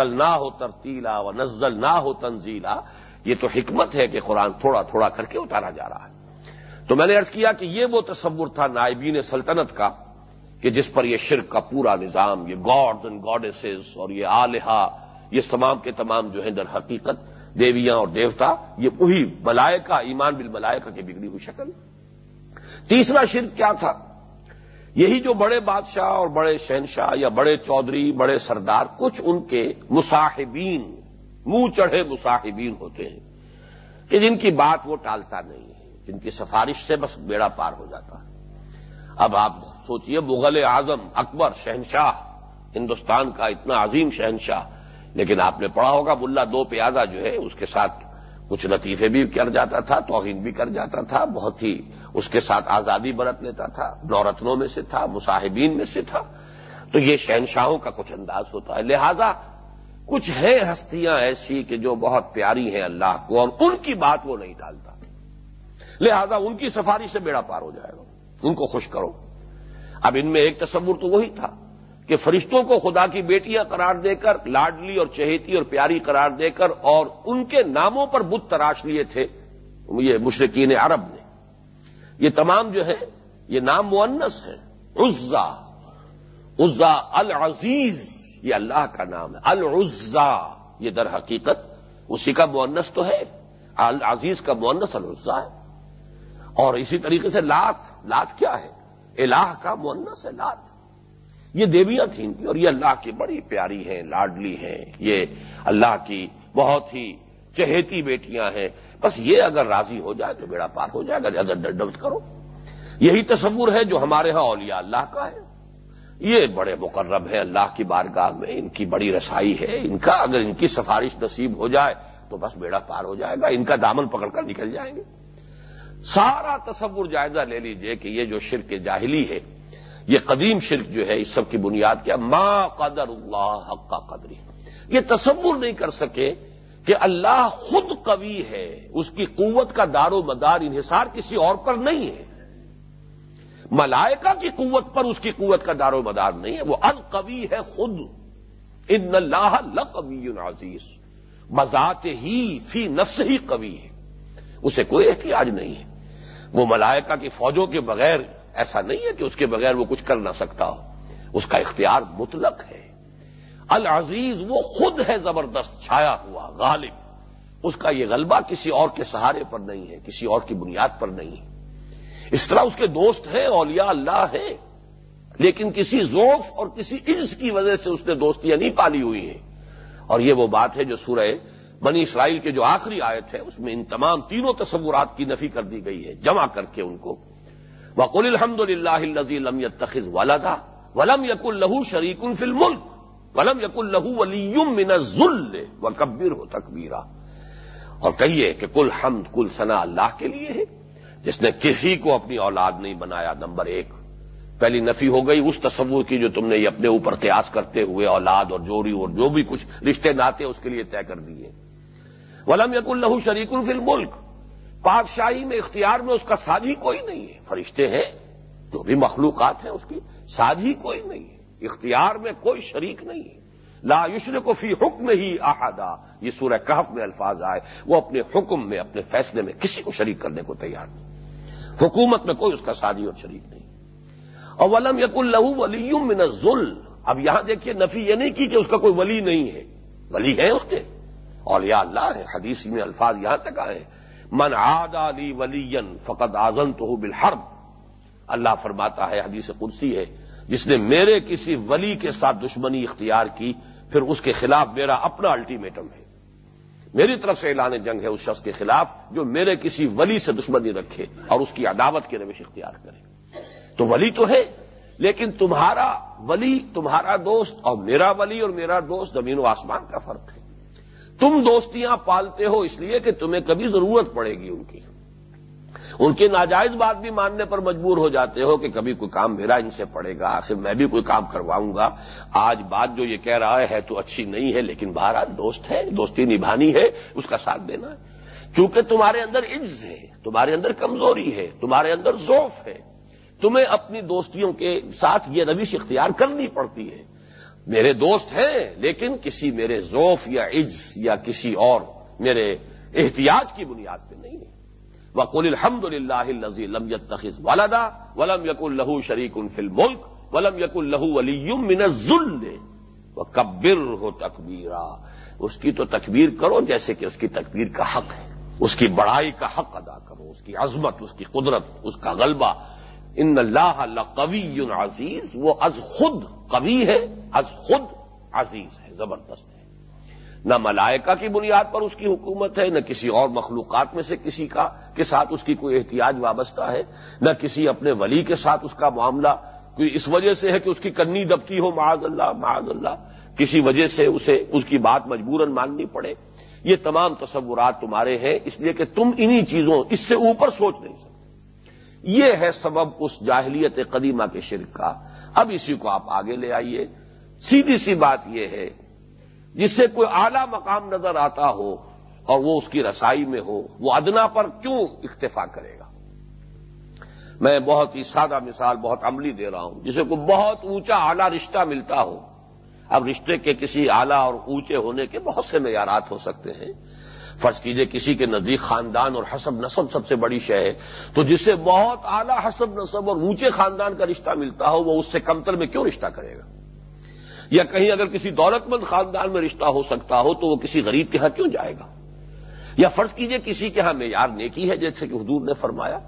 رتل نہ ہو ترتیلا و نزل نہ ہو تنزیلا یہ تو حکمت ہے کہ قرآن تھوڑا تھوڑا کر کے اتارا جا رہا ہے۔ تو میں نے ارض کیا کہ یہ وہ تصور تھا نائبین سلطنت کا کہ جس پر یہ شرک کا پورا نظام، یہ گاڈز اینڈ گاڈیسز اور یہ آلحا یہ تمام کے تمام جو ہیں در حقیقت دیویاں اور دیوتا، یہ وہی ملائکہ، ایمان بل ملائکہ کی بگڑی ہوئی شکل۔ تیسرا شرک کیا تھا؟ یہی جو بڑے بادشاہ اور بڑے شہنشاہ یا بڑے چودھری، بڑے سردار، کچھ ان کے مصاحبین، منہ چڑھے مصاحبین ہوتے ہیں کہ جن کی بات وہ ٹالتا نہیں ہے، جن کی سفارش سے بس بیڑا پار ہو جاتا ہے۔ اب آپ سوچئے، مغل اعظم، اکبر، شہنشاہ، ہندوستان کا اتنا عظیم شہنشاہ، لیکن آپ نے پڑھا ہوگا، ملا دو پیادہ جو ہے، اس کے ساتھ کچھ لطیفے بھی کر جاتا تھا، توہین بھی کر جاتا تھا، بہت ہی اس کے ساتھ آزادی برت لیتا تھا نورتنوں میں سے تھا، مصاحبین میں سے تھا۔ تو یہ شہنشاہوں کا کچھ انداز ہوتا ہے۔ لہذا کچھ ہیں ہستیاں ایسی کہ جو بہت پیاری ہیں اللہ کو اور ان کی بات وہ نہیں ڈالتا۔ لہذا ان کی سفارش سے بیڑا پار ہو جائے گا۔ ان کو خوش کرو۔ اب ان میں ایک تصور تو وہی تھا کہ فرشتوں کو خدا کی بیٹیاں قرار دے کر، لاڈلی اور چہیتی اور پیاری قرار دے کر اور ان کے ناموں پر بت تراش لیے تھے۔ یہ مشرقین عرب نے۔ یہ تمام جو ہے، یہ نام مونس ہے۔ عزا عزا العزیز، یہ اللہ کا نام ہے۔ العزا، یہ در حقیقت اسی کا مونس تو ہے۔ العزیز کا مونس العزا ہے۔ اور اسی طریقے سے لات لات کیا ہے؟ الہ کا مونس ہے، لات۔ یہ دیویاں تھیں۔ اور یہ اللہ کی بڑی پیاری ہیں، لاڈلی ہیں۔ یہ اللہ کی بہت ہی چہیتی بیٹیاں ہیں۔ بس یہ اگر راضی ہو جائے تو بیڑا پار ہو جائے گا، اگر ڈر کرو۔ یہی تصور ہے جو ہمارے ہاں اولیاء اللہ کا ہے۔ یہ بڑے مقرب ہے اللہ کی بارگاہ میں، ان کی بڑی رسائی ہے۔ ان کا اگر ان کی سفارش نصیب ہو جائے تو بس بیڑا پار ہو جائے گا۔ ان کا دامن پکڑ کر نکل جائیں گے۔ سارا تصور جائزہ لے لیجیے کہ یہ جو شرک جاہلی ہے، یہ قدیم شرک جو ہے، اس سب کی بنیاد کیا؟ ما قدر اللہ حق کا قدری یہ تصور نہیں کر سکے کہ اللہ خود قوی ہے، اس کی قوت کا دار و مدار انحصار کسی اور پر نہیں ہے۔ ملائکہ کی قوت پر اس کی قوت کا دار و مدار نہیں ہے، وہ القوی ہے خود۔ ان اللہ لقوی عزیز۔ مذات ہی فی نفس ہی قوی ہے۔ اسے کوئی احتیاج نہیں ہے۔ وہ ملائکہ کی فوجوں کے بغیر ایسا نہیں ہے کہ اس کے بغیر وہ کچھ کر نہ سکتا ہو۔ اس کا اختیار مطلق ہے۔ العزیز وہ خود ہے زبردست، چھایا ہوا، غالب۔ اس کا یہ غلبہ کسی اور کے سہارے پر نہیں ہے، کسی اور کی بنیاد پر نہیں ہے۔ اس طرح اس کے دوست ہیں، اولیاء اللہ ہیں، لیکن کسی ذوف اور کسی عز کی وجہ سے اس نے دوستیاں نہیں پالی ہوئی ہیں۔ اور یہ وہ بات ہے جو سورہ بنی اسرائیل کے جو آخری آیت ہے، اس میں ان تمام تینوں تصورات کی نفی کر دی گئی ہے، جمع کر کے ان کو۔ وقل الحمد للہ الزی لم يتخذ ولدا ولم یق الہو شریک فل ملک ولم یق الہو ولیم من الذل وکبر ہو تکبیرا۔ اور کہیے کہ کل حمد، کل ثنا اللہ کے لیے ہے۔ جس نے کسی کو اپنی اولاد نہیں بنایا، نمبر ایک۔ پہلی نفی ہو گئی، اس تصور کی جو تم نے یہ اپنے اوپر قیاس کرتے ہوئے اولاد اور جوری اور جو بھی کچھ رشتے ناتے اس کے لیے طے کر دیے۔ ولم یق الہو شریک فل ملک بادشاہی میں اختیار میں اس کا ساجی کوئی نہیں ہے۔ فرشتے ہیں، جو بھی مخلوقات ہیں اس کی ساجی کوئی نہیں ہے۔ اختیار میں کوئی شریک نہیں ہے۔ لا یشر کو فی حکم ہی احادہ یہ سورہ کہف میں الفاظ آئے۔ وہ اپنے حکم میں، اپنے فیصلے میں کسی کو شریک کرنے کو تیار نہیں۔ حکومت میں کوئی اس کا سادی اور شریک نہیں۔ اور ولم یق اللہ ولی من ذل اب یہاں دیکھیے نفی یہ نہیں کی کہ اس کا کوئی ولی نہیں ہے۔ ولی ہے اس کے۔ اور یا اللہ ہے حدیث میں الفاظ یہاں تک آئے من عاد علی ولی فقط آزن تو بالحرب۔ اللہ فرماتا ہے، حدیث قدسی ہے۔ جس نے میرے کسی ولی کے ساتھ دشمنی اختیار کی، پھر اس کے خلاف میرا اپنا الٹیمیٹم ہے۔ میری طرف سے اعلان جنگ ہے اس شخص کے خلاف جو میرے کسی ولی سے دشمنی رکھے اور اس کی عداوت کی روش اختیار کرے۔ تو ولی تو ہے، لیکن تمہارا ولی، تمہارا دوست اور میرا ولی اور میرا دوست زمین و آسمان کا فرق ہے۔ تم دوستیاں پالتے ہو اس لیے کہ تمہیں کبھی ضرورت پڑے گی ان کی۔ ان کے ناجائز بات بھی ماننے پر مجبور ہو جاتے ہو کہ کبھی کوئی کام میرا ان سے پڑے گا، آخر میں بھی کوئی کام کرواؤں گا۔ آج بات جو یہ کہہ رہا ہے تو اچھی نہیں ہے، لیکن بہرحال دوست ہے، دوستی نبھانی ہے، اس کا ساتھ دینا ہے۔ چونکہ تمہارے اندر عز ہے، تمہارے اندر کمزوری ہے، تمہارے اندر ذوف ہے۔ تمہیں اپنی دوستیوں کے ساتھ یہ روش اختیار کرنی پڑتی ہے۔ میرے دوست ہیں، لیکن کسی میرے ذوف یا عز یا کسی اور میرے احتیاج کی بنیاد پہ نہیں ہے۔ وقل الحمد للہ لم تخص والدا ولم یق الہو شریک ان فل ملک ولم یق الہو علی من ذل وہ کبر ہو تکبیرا اس کی تو تکبیر کرو جیسے کہ اس کی تکبیر کا حق ہے. اس کی بڑائی کا حق ادا کرو. اس کی عظمت، اس کی قدرت، اس کا غلبہ. ان اللہ قوی عزیز. وہ از خود قوی ہے، از خود عزیز ہے. زبردست ہے. نہ ملائکہ کی بنیاد پر اس کی حکومت ہے، نہ کسی اور مخلوقات میں سے کسی کا، کے ساتھ اس کی کوئی احتیاج وابستہ ہے، نہ کسی اپنے ولی کے ساتھ اس کا معاملہ کوئی اس وجہ سے ہے کہ اس کی کنی دبتی ہو، معاذ اللہ معاذ اللہ، کسی وجہ سے اسے، اس کی بات مجبوراً ماننی پڑے۔ یہ تمام تصورات تمہارے ہیں، اس لیے کہ تم انہی چیزوں، اس سے اوپر سوچ نہیں سکتے۔ یہ ہے سبب اس جاہلیت قدیمہ کے شرک کا۔ اب اسی کو آپ آگے لے آئیے۔ سیدھی سی بات یہ ہے جس سے کوئی اعلی مقام نظر آتا ہو اور وہ اس کی رسائی میں ہو، وہ ادنا پر کیوں اکتفا کرے گا؟ میں بہت ہی سادہ مثال، بہت عملی دے رہا ہوں، جسے کوئی بہت اونچا اعلی رشتہ ملتا ہو۔ اب رشتے کے کسی اعلی اور اونچے ہونے کے بہت سے معیارات ہو سکتے ہیں۔ فرض کیجیے کسی کے نزدیک خاندان اور حسب نصب سب سے بڑی شے ہے، تو جسے بہت اعلی، حسب نصب اور اونچے خاندان کا رشتہ ملتا ہو، وہ اس سے کمتر میں کیوں رشتہ کرے گا؟ یا کہیں اگر کسی دولت مند خاندان میں رشتہ ہو سکتا ہو تو وہ کسی غریب کے ہاں کیوں جائے گا؟ یا فرض کیجیے کسی کے ہاں معیار نیکی ہے، جیسے کہ حضور نے فرمایا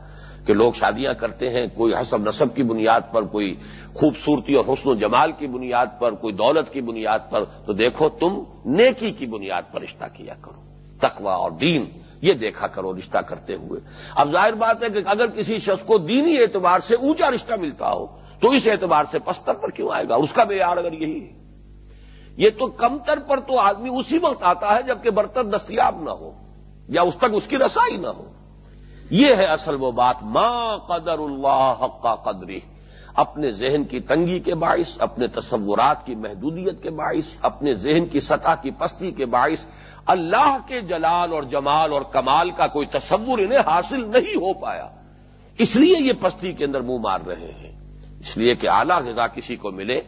کہ لوگ شادیاں کرتے ہیں، کوئی حسب نصب کی بنیاد پر، کوئی خوبصورتی اور حسن و جمال کی بنیاد پر، کوئی دولت کی بنیاد پر، تو دیکھو تم نیکی کی بنیاد پر رشتہ کیا کرو۔ تقوا اور دین، یہ دیکھا کرو رشتہ کرتے ہوئے۔ اب ظاہر بات ہے کہ اگر کسی شخص کو دینی اعتبار سے اونچا رشتہ ملتا ہو تو اس اعتبار سے پستر پر کیوں آئے گا؟ اس کا معیار اگر یہی ہے۔ یہ تو کمتر پر تو آدمی اسی وقت آتا ہے جبکہ برتن دستیاب نہ ہو، یا اس تک اس کی رسائی نہ ہو۔ یہ ہے اصل وہ بات ماں قدر اللہ حق کا قدری۔ اپنے ذہن کی تنگی کے باعث، اپنے تصورات کی محدودیت کے باعث، اپنے ذہن کی سطح کی پستی کے باعث۔ اللہ کے جلال اور جمال اور کمال کا کوئی تصور انہیں حاصل نہیں ہو پایا۔ اس لیے یہ پستی کے اندر منہ مار رہے ہیں۔ اس لیے کہ اعلیٰ غذا کسی کو ملے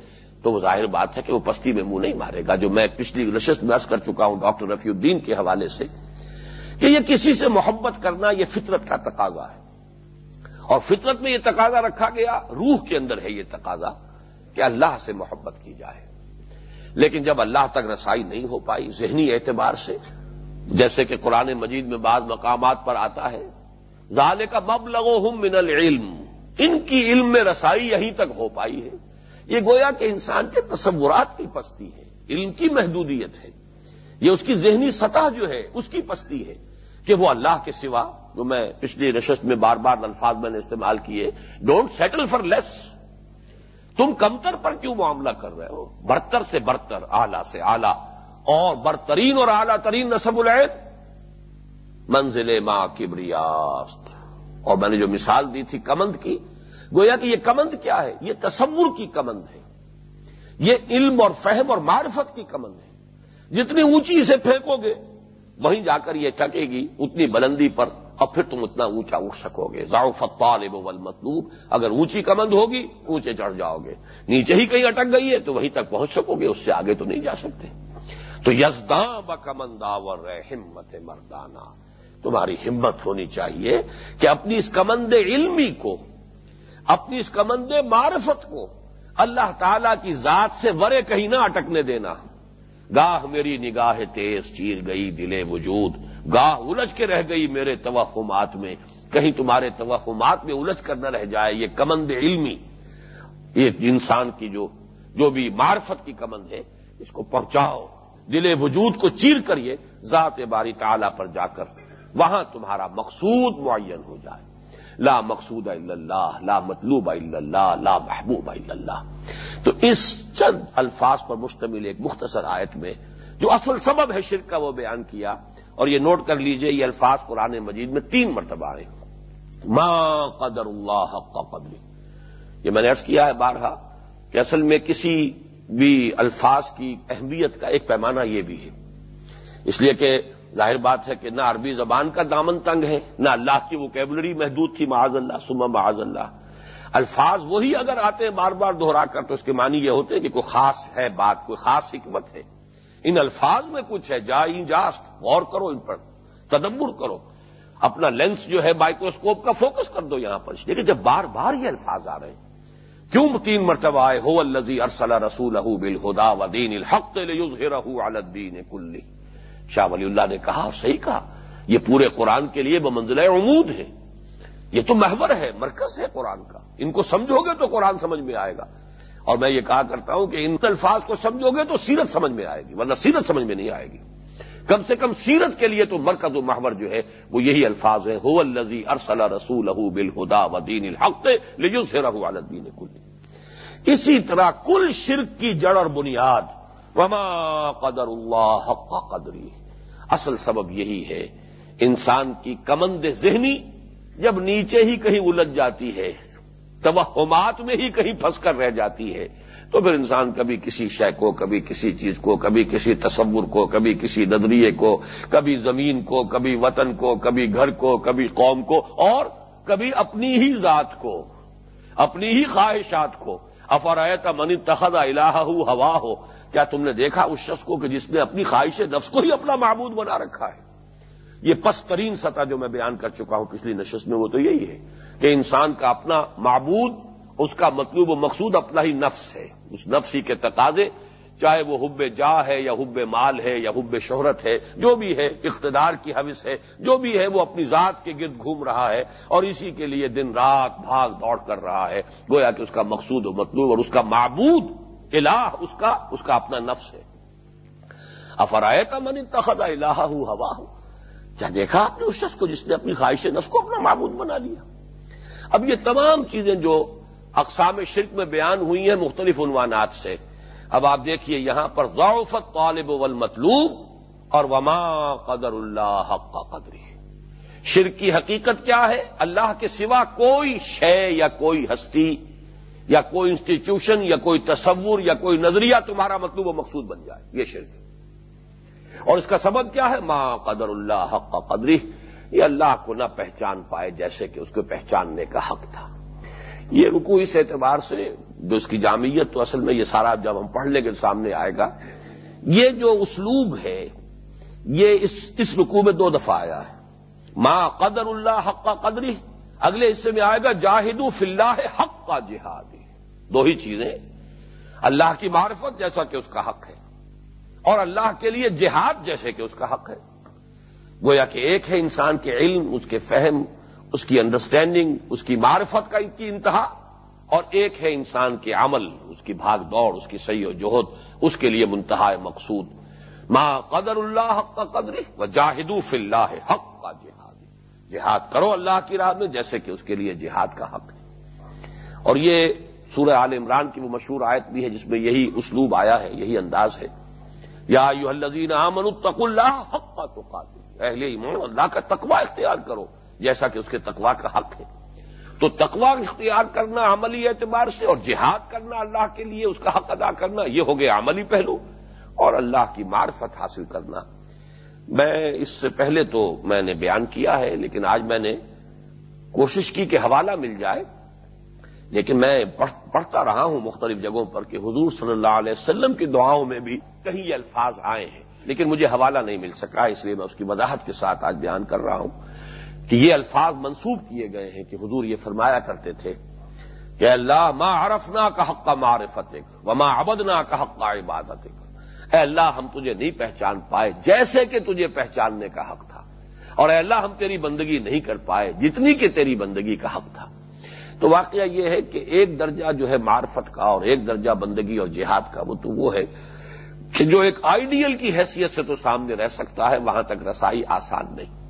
تو وہ ظاہر بات ہے کہ وہ پستی میں منہ نہیں مارے گا، جو میں پچھلی نشست میں عرض کر چکا ہوں ڈاکٹر رفیع الدین کے حوالے سے کہ یہ کسی سے محبت کرنا یہ فطرت کا تقاضا ہے۔ اور فطرت میں یہ تقاضا رکھا گیا، روح کے اندر ہے یہ تقاضا کہ اللہ سے محبت کی جائے۔ لیکن جب اللہ تک رسائی نہیں ہو پائی ذہنی اعتبار سے، جیسے کہ قرآن مجید میں بعض مقامات پر آتا ہے ظال کا مب لگو ہوں من العلم۔ ان کی علم میں رسائی یہیں تک ہو پائی ہے۔ یہ گویا کہ انسان کے تصورات کی پستی ہے، علم کی محدودیت ہے۔ یہ اس کی ذہنی سطح جو ہے، اس کی پستی ہے کہ وہ اللہ کے سوا، جو میں پچھلی نشست میں بار بار الفاظ میں نے استعمال کیے ڈونٹ سیٹل فار لیس تم کمتر پر کیوں معاملہ کر رہے ہو؟ برتر سے برتر آلہ سے آلہ اور برترین اور اعلیٰ ترین نصب العید منزل ماں کبریاست۔ اور میں نے جو مثال دی تھی کمند کی، گویا کہ یہ کمند کیا ہے؟ یہ تصور کی کمند ہے۔ یہ علم اور فہم اور معرفت کی کمند ہے۔ جتنی اونچی اسے پھینکو گے، وہیں جا کر یہ ٹکے گی اتنی بلندی پر، اور پھر تم اتنا اونچا اٹھ سکو گے۔ ذاؤ فطالب مطلوب اگر اونچی کمند ہوگی، اونچے چڑھ جاؤ گے۔ نیچے ہی کہیں اٹک گئی ہے، تو وہیں تک پہنچ سکو گے، اس سے آگے تو نہیں جا سکتے۔ تو یزداں بکمنداور ہمت مردانہ تمہاری ہمت ہونی چاہیے کہ اپنی اس کمند علمی کو، اپنی اس کمند معرفت کو اللہ تعالی کی ذات سے ورے کہیں نہ اٹکنے دینا۔ گاہ میری نگاہ تیز چیر گئی دلے وجود، گاہ الجھ کے رہ گئی میرے توہمات میں۔ کہیں تمہارے توہمات میں الجھ کر نہ رہ جائے یہ کمند علمی۔ یہ انسان کی جو جو بھی معرفت کی کمند ہے، اس کو پہنچاؤ۔ دل وجود کو چیر کر یہ ذات باری تعالی پر جا کر۔ وہاں تمہارا مقصود معین ہو جائے۔ لا مقصود اللہ، لا مطلوب اللہ، لا محبوب اللہ۔ تو اس چند الفاظ پر مشتمل ایک مختصر آیت میں جو اصل سبب ہے شرک کا وہ بیان کیا۔ اور یہ نوٹ کر لیجیے، یہ الفاظ قرآن مجید میں تین مرتبہ آئے۔ ما قدر اللہ حق کا قدری۔ یہ میں نے ارض کیا ہے بارہا کہ اصل میں کسی بھی الفاظ کی اہمیت کا ایک پیمانہ یہ بھی ہے۔ اس لیے کہ ظاہر بات ہے کہ نہ عربی زبان کا دامن تنگ ہے، نہ اللہ کی وہ کیبلری محدود تھی، معاذ اللہ سما معاذ اللہ۔ الفاظ وہی اگر آتے ہیں بار بار دوہرا کر تو اس کے معنی یہ ہوتے ہیں کہ کوئی خاص ہے بات، کوئی خاص حکمت ہے۔ ان الفاظ میں کچھ ہے جائی جاست، غور کرو ان پر، تدبر کرو۔ اپنا لینس جو ہے مائکروسکوپ کا فوکس کر دو یہاں پر۔ لیکن جب بار بار یہ الفاظ آ رہے ہیں۔ کیوں تین مرتبہ آئے؟ ہو الزی ارسل رسول بل خدا و دین الحق الدین کلی۔ شاہ ولی اللہ نے کہا اور صحیح کہا۔ یہ پورے قرآن کے لیے بمنزل عمود ہے۔ یہ تو محور ہے، مرکز ہے قرآن کا۔ ان کو سمجھو گے تو قرآن سمجھ میں آئے گا۔ اور میں یہ کہا کرتا ہوں کہ ان الفاظ کو سمجھو گے تو سیرت سمجھ میں آئے گی، ورنہ سیرت سمجھ میں نہیں آئے گی۔ کم سے کم سیرت کے لیے تو مرکز و محور جو ہے، وہ یہی الفاظ ہیں۔ ہو الزی ارسل رسول بل خدا و دین الحق لیجو سے رہو الدین کل اسی طرح کل شرک کی جڑ اور بنیاد وما قدر اللہ حق قدری اصل سبب یہی ہے، انسان کی کمند ذہنی جب نیچے ہی کہیں الجھ جاتی ہے، توہمات میں ہی کہیں پھنس کر رہ جاتی ہے، تو پھر انسان کبھی کسی شے کو، کبھی کسی چیز کو، کبھی کسی تصور کو، کبھی کسی نظریے کو، کبھی زمین کو، کبھی وطن کو، کبھی گھر کو، کبھی قوم کو، اور کبھی اپنی ہی ذات کو، اپنی ہی خواہشات کو۔ افرایت من تخذ الہ ہوا ہو کیا تم نے دیکھا اس شخص کو کہ جس نے اپنی خواہش نفس کو ہی اپنا معبود بنا رکھا ہے؟ یہ پسترین سطح جو میں بیان کر چکا ہوں پچھلی نشست میں وہ تو یہی ہے کہ انسان کا اپنا معبود، اس کا مطلوب و مقصود اپنا ہی نفس ہے۔ اس نفسی کے تقاضے، چاہے وہ حب جا ہے یا حب مال ہے یا حب شہرت ہے، جو بھی ہے، اقتدار کی حوث ہے، جو بھی ہے، وہ اپنی ذات کے گرد گھوم رہا ہے اور اسی کے لیے دن رات بھاگ دوڑ کر رہا ہے۔ گویا کہ اس کا مقصود و مطلوب اور اس کا معبود الہ اس کا اس کا اپنا نفس ہے۔ افرائے کا من تخت الہ ہوں ہوا ہوں کیا دیکھا آپ نے اس شخص کو جس نے اپنی خواہش نفس کو اپنا معبود بنا لیا؟ اب یہ تمام چیزیں جو اقسام شرک میں بیان ہوئی ہیں مختلف عنوانات سے۔ اب آپ دیکھیے یہاں پر ضعفت طالب والمطلوب اور وما قدر اللہ حق کا قدری شرک کی حقیقت کیا ہے؟ اللہ کے سوا کوئی شے یا کوئی ہستی یا کوئی انسٹیٹیوشن یا کوئی تصور یا کوئی نظریہ تمہارا مطلوب و مقصود بن جائے، یہ شرک ہے۔ اور اس کا سبب کیا ہے؟ ماں قدر اللہ حق کا قدری یہ اللہ کو نہ پہچان پائے جیسے کہ اس کو پہچاننے کا حق تھا۔ یہ رکو اس اعتبار سے جو اس کی جامعت تو اصل میں یہ سارا جب ہم پڑھ لیں گے سامنے آئے گا۔ یہ جو اسلوب ہے، یہ اس اس رکو میں دو دفعہ آیا ہے۔ ماں قدر اللہ حق کا قدری اگلے حصے میں آئے گا جاہدو فلّہ حق کا جہاد دو ہی چیزیں، اللہ کی معرفت جیسا کہ اس کا حق ہے، اور اللہ کے لیے جہاد جیسے کہ اس کا حق ہے۔ گویا کہ ایک ہے انسان کے علم، اس کے فہم، اس کی انڈرسٹینڈنگ اس کی معرفت کا کی انتہا، اور ایک ہے انسان کے عمل، اس کی بھاگ دوڑ، اس کی صحیح و جوہد اس کے لیے منتہا مقصود۔ ماں قدر اللہ حق کا قدر و جاہدو فی اللہ حق کا جہاد۔ جہاد کرو اللہ کی راہ میں جیسے کہ اس کے لیے جہاد کا حق ہے۔ اور یہ سورہ عال عمران کی وہ مشہور آیت بھی ہے جس میں یہی اسلوب آیا ہے، یہی انداز ہے۔ یا یو الزین امن التق اللہ حق کا تو اہل ایمان، اللہ کا تقوا اختیار کرو، جیسا کہ اس کے تقوا کا حق ہے۔ تو تقوا اختیار کرنا عملی اعتبار سے اور جہاد کرنا اللہ کے لیے اس کا حق ادا کرنا، یہ ہو گیا عملی پہلو۔ اور اللہ کی معرفت حاصل کرنا۔ میں اس سے پہلے تو میں نے بیان کیا ہے، لیکن آج میں نے کوشش کی کہ حوالہ مل جائے۔ لیکن میں پڑھتا رہا ہوں مختلف جگہوں پر کہ حضور صلی اللہ علیہ وسلم کی دعاؤں میں بھی کہیں یہ الفاظ آئے ہیں، لیکن مجھے حوالہ نہیں مل سکا، اس لیے میں اس کی وضاحت کے ساتھ آج بیان کر رہا ہوں کہ یہ الفاظ منسوب کیے گئے ہیں کہ حضور یہ فرمایا کرتے تھے کہ اللہ، ما عرفنا کا حق کا معرفت وما ابدنا کا حق کا عبادت اے اللہ، ہم تجھے نہیں پہچان پائے جیسے کہ تجھے پہچاننے کا حق تھا، اور اے اللہ، ہم تیری بندگی نہیں کر پائے جتنی کہ تیری بندگی کا حق تھا۔ تو واقعہ یہ ہے کہ ایک درجہ جو ہے معرفت کا اور ایک درجہ بندگی اور جہاد کا، وہ تو وہ ہے کہ جو ایک آئیڈیل کی حیثیت سے تو سامنے رہ سکتا ہے، وہاں تک رسائی آسان نہیں۔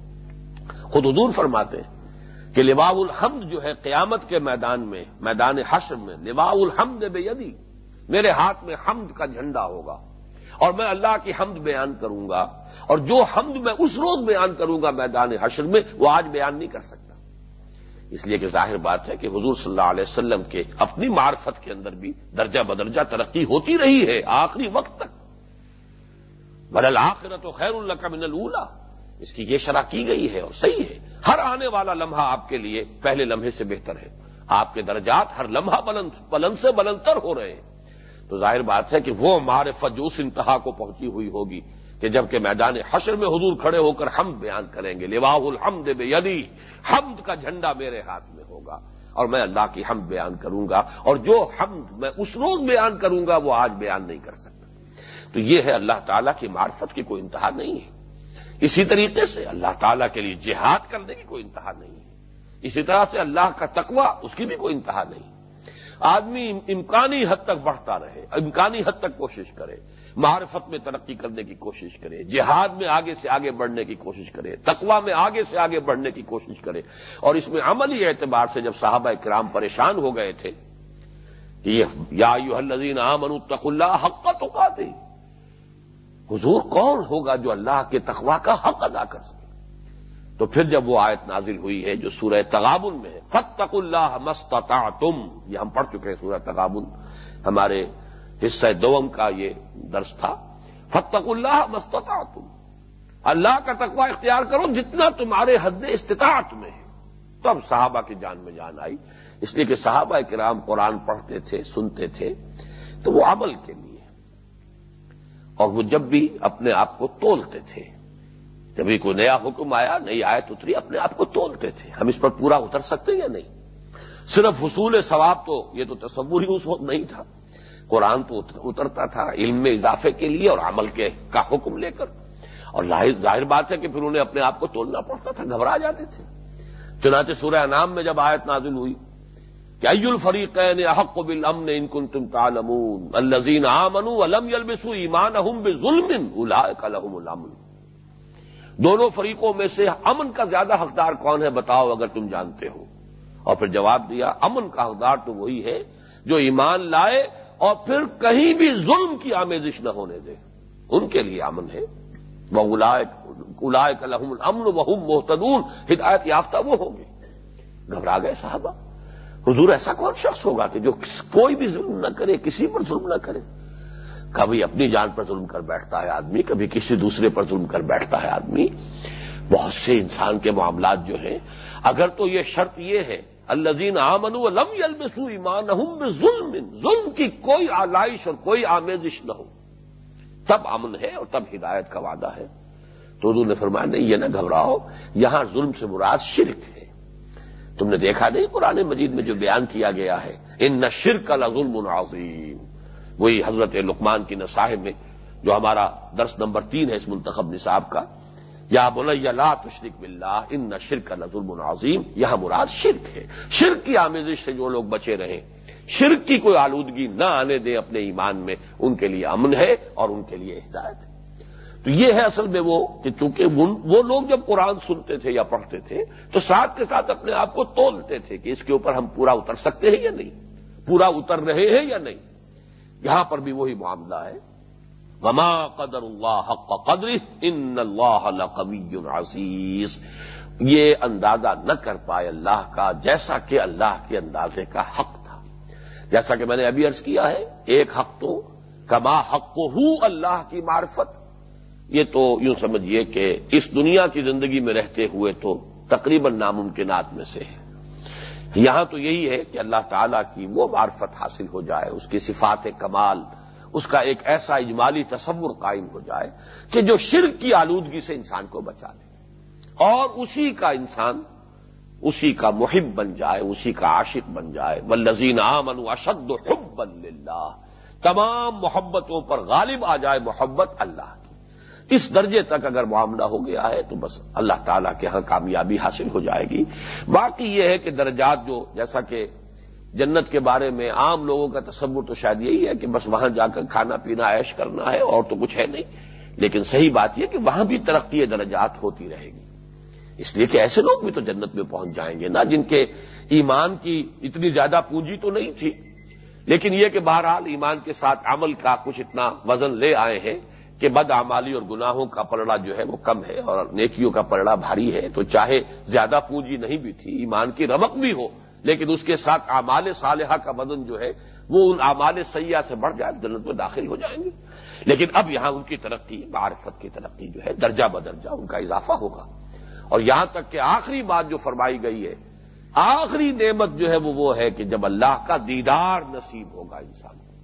خود حضور فرماتے ہیں کہ لوا الحمد جو ہے قیامت کے میدان میں، میدان حشر میں لوا الحمد بے یدی میرے ہاتھ میں حمد کا جھنڈا ہوگا اور میں اللہ کی حمد بیان کروں گا اور جو حمد میں اس روز بیان کروں گا میدان حشر میں، وہ آج بیان نہیں کر سکتا۔ اس لیے کہ ظاہر بات ہے کہ حضور صلی اللہ علیہ وسلم کے اپنی معرفت کے اندر بھی درجہ بدرجہ ترقی ہوتی رہی ہے آخری وقت تک۔ بل آخرت و خیر اللہ کا من اللہ اس کی یہ شرح کی گئی ہے اور صحیح ہے۔ ہر آنے والا لمحہ آپ کے لیے پہلے لمحے سے بہتر ہے۔ آپ کے درجات ہر لمحہ بلند بلند سے بلندتر ہو رہے ہیں۔ تو ظاہر بات ہے کہ وہ ہمارے فجوس انتہا کو پہنچی ہوئی ہوگی کہ جبکہ میدان حشر میں حضور کھڑے ہو کر ہم بیان کریں گے لواہ الحمد بے یدی، حمد کا جھنڈا میرے ہاتھ میں ہوگا، اور میں اللہ کی حمد بیان کروں گا، اور جو حمد میں اس روز بیان کروں گا، وہ آج بیان نہیں کر سکتا۔ تو یہ ہے اللہ تعالیٰ کی معرفت کی کوئی انتہا نہیں ہے۔ اسی طریقے سے اللہ تعالیٰ کے لیے جہاد کرنے کی کوئی انتہا نہیں ہے۔ اسی طرح سے اللہ کا تقوی، اس کی بھی کوئی انتہا نہیں۔ آدمی امکانی حد تک بڑھتا رہے، امکانی حد تک کوشش کرے۔ معرفت میں ترقی کرنے کی کوشش کرے، جہاد میں آگے سے آگے بڑھنے کی کوشش کرے تقوا میں آگے سے آگے بڑھنے کی کوشش کرے۔ اور اس میں عملی اعتبار سے جب صحابہ کرام پریشان ہو گئے تھے کہ یا یو تق اللہ حق کا تو حضور کون ہوگا جو اللہ کے تقوا کا حق ادا کر سکے؟ تو پھر جب وہ آیت نازل ہوئی ہے جو سورہ تغابن میں ہے فتق اللہ مست تم یہ ہم پڑھ چکے ہیں سورہ تغابن، ہمارے حصہ دوم کا یہ درس تھا۔ فتق اللہ مستتا تم اللہ کا تقوی اختیار کرو جتنا تمہارے حد استطاعت میں ہے۔ تب صحابہ کی جان میں جان آئی۔ اس لیے کہ صحابہ کرام قرآن پڑھتے تھے، سنتے تھے۔ تو وہ عمل کے لیے۔ اور وہ جب بھی اپنے آپ کو تولتے تھے۔ جب بھی کوئی نیا حکم آیا، نئی آیت اتری، اپنے آپ کو تولتے تھے۔ ہم اس پر پورا اتر سکتے یا نہیں؟ صرف حصول ثواب تو یہ تو تصور ہی اس وقت نہیں تھا۔ قرآن تو اترتا تھا، علم میں اضافے کے لیے اور عمل کے کا حکم لے کر۔ اور ظاہر بات ہے کہ پھر انہیں اپنے آپ کو تولنا پڑتا تھا، گھبرا جاتے تھے۔ چنانچہ سورہ نام میں جب آیت نازل ہوئی، کہ ای الفریقین احق بل امن ان کن تم تالمون الزین آمن الم یلبسو ایمان احم بے ظلم الامن۔ دونوں فریقوں میں سے امن کا زیادہ حقدار کون ہے بتاؤ اگر تم جانتے ہو۔ اور پھر جواب دیا، امن کا حقدار تو وہی ہے جو ایمان لائے اور پھر کہیں بھی ظلم کی آمیزش نہ ہونے دے۔ ان کے لیے امن ہے۔ وہ الائے الحم الامن وحم محتدون ہدایت یافتہ وہ ہوں گے۔ گھبرا گئے صاحبہ حضور ایسا کون شخص ہوگا کہ جو کوئی بھی ظلم نہ کرے، کسی پر ظلم نہ کرے۔ کبھی اپنی جان پر ظلم کر بیٹھتا ہے آدمی، کبھی کسی دوسرے پر ظلم کر بیٹھتا ہے آدمی۔ بہت سے انسان کے معاملات جو ہیں، اگر تو یہ شرط یہ ہے الزین آمن لم یلبسو ایمان ظلم ظلم کی کوئی آلائش اور کوئی آمیزش نہ ہو۔ تب امن ہے اور تب ہدایت کا وعدہ ہے۔ تو حضور نے فرمایا، نہیں، یہ نہ گھبراؤ، یہاں ظلم سے مراد شرک ہے۔ تم نے دیکھا نہیں، قرآن مجید میں جو بیان کیا گیا ہے، ان نہ شرک کا ظلم عظیم۔ وہی حضرت لقمان کی نصاحب میں جو ہمارا درس نمبر تین ہے اس منتخب نصاب کا۔ یا بولا لا تشرک باللہ ان شرک کا نظر عظیم، یہاں مراد شرک ہے۔ شرک کی آمیزش سے جو لوگ بچے رہیں، شرک کی کوئی آلودگی نہ آنے دیں اپنے ایمان میں، ان کے لیے امن ہے اور ان کے لیے ہدایت ہے۔ تو یہ ہے اصل میں وہ کہ چونکہ وہ لوگ جب قرآن سنتے تھے یا پڑھتے تھے، تو ساتھ کے ساتھ اپنے آپ کو تولتے تھے کہ اس کے اوپر ہم پورا اتر سکتے ہیں یا نہیں، پورا اتر رہے ہیں یا نہیں۔ یہاں پر بھی وہی معاملہ ہے۔ وما قدر اللہ حق قدر ان اللہ قبی عزیز یہ اندازہ نہ کر پائے اللہ کا جیسا کہ اللہ کے اندازے کا حق تھا۔ جیسا کہ میں نے ابھی عرض کیا ہے، ایک حق تو کما حق ہو اللہ کی معرفت۔ یہ تو یوں سمجھیے کہ اس دنیا کی زندگی میں رہتے ہوئے تو تقریباً ناممکنات میں سے ہے یہاں تو یہی ہے کہ اللہ تعالی کی وہ معرفت حاصل ہو جائے، اس کی صفات کمال اس کا ایک ایسا اجمالی تصور قائم ہو جائے کہ جو شرک کی آلودگی سے انسان کو بچا لے۔ اور اسی کا انسان اسی کا محب بن جائے، اسی کا عاشق بن جائے۔ و لذین عامن اشد حب اللہ تمام محبتوں پر غالب آ جائے محبت اللہ کی۔ اس درجے تک اگر معاملہ ہو گیا ہے تو بس اللہ تعالیٰ کے ہاں کامیابی حاصل ہو جائے گی۔ باقی یہ ہے کہ درجات جو جیسا کہ جنت کے بارے میں عام لوگوں کا تصور تو شاید یہی ہے کہ بس وہاں جا کر کھانا پینا عیش کرنا ہے اور تو کچھ ہے نہیں۔ لیکن صحیح بات یہ کہ وہاں بھی ترقی درجات ہوتی رہے گی۔ اس لیے کہ ایسے لوگ بھی تو جنت میں پہنچ جائیں گے نا، جن کے ایمان کی اتنی زیادہ پونجی تو نہیں تھی۔ لیکن یہ کہ بہرحال ایمان کے ساتھ عمل کا کچھ اتنا وزن لے آئے ہیں کہ بد آمالی اور گناہوں کا پلڑا جو ہے وہ کم ہے اور نیکیوں کا پلڑا بھاری ہے۔ تو چاہے زیادہ پونجی نہیں بھی تھی، ایمان کی رمق بھی ہو لیکن اس کے ساتھ اعمال صالحہ کا وزن جو ہے، وہ ان اعمال سیاح سے بڑھ جائے، جنت میں داخل ہو جائیں گے۔ لیکن اب یہاں ان کی ترقی، معرفت کی ترقی جو ہے، درجہ بدرجہ ان کا اضافہ ہوگا۔ اور یہاں تک کہ آخری بات جو فرمائی گئی ہے، آخری نعمت جو ہے وہ وہ ہے کہ جب اللہ کا دیدار نصیب ہوگا انسان کو۔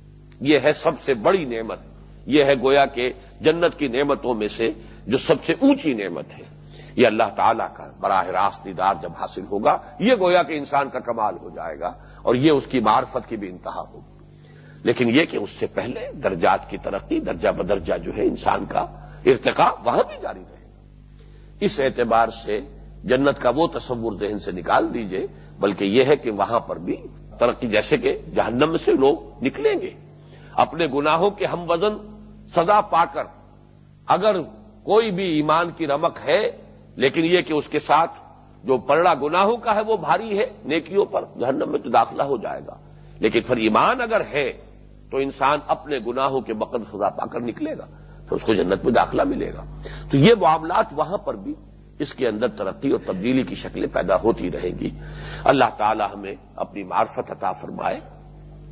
یہ ہے سب سے بڑی نعمت۔ یہ ہے گویا کہ جنت کی نعمتوں میں سے جو سب سے اونچی نعمت ہے۔ یہ اللہ تعالیٰ کا براہ راست دیدار جب حاصل ہوگا، یہ گویا کہ انسان کا کمال ہو جائے گا اور یہ اس کی معرفت کی بھی انتہا ہوگی لیکن یہ کہ اس سے پہلے درجات کی ترقی، درجہ بدرجہ جو ہے انسان کا ارتقا وہاں بھی جاری رہے گا۔ اس اعتبار سے جنت کا وہ تصور ذہن سے نکال دیجیے، بلکہ یہ ہے کہ وہاں پر بھی ترقی، جیسے کہ جہنم سے لوگ نکلیں گے۔ اپنے گناہوں کے ہم وزن سزا پا کر، اگر کوئی بھی ایمان کی رمک ہے لیکن یہ کہ اس کے ساتھ جو پرڑا گناہوں کا ہے وہ بھاری ہے، نیکیوں پر جہنم میں تو داخلہ ہو جائے گا۔ لیکن پھر ایمان اگر ہے تو انسان اپنے گناہوں کے بقد سزا پا کر نکلے گا، تو اس کو جنت میں داخلہ ملے گا۔ تو یہ معاملات وہاں پر بھی اس کے اندر ترقی اور تبدیلی کی شکلیں پیدا ہوتی رہیں گی۔ اللہ تعالی ہمیں اپنی معرفت عطا فرمائے۔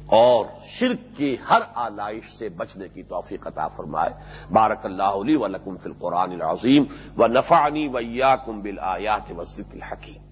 اور شرک کی ہر آلائش سے بچنے کی توفیق عطا فرمائے۔ بارک اللہ علی و لکم فی القرآن العظیم و نفعنی ویا کم بل آیات وسط الحکیم۔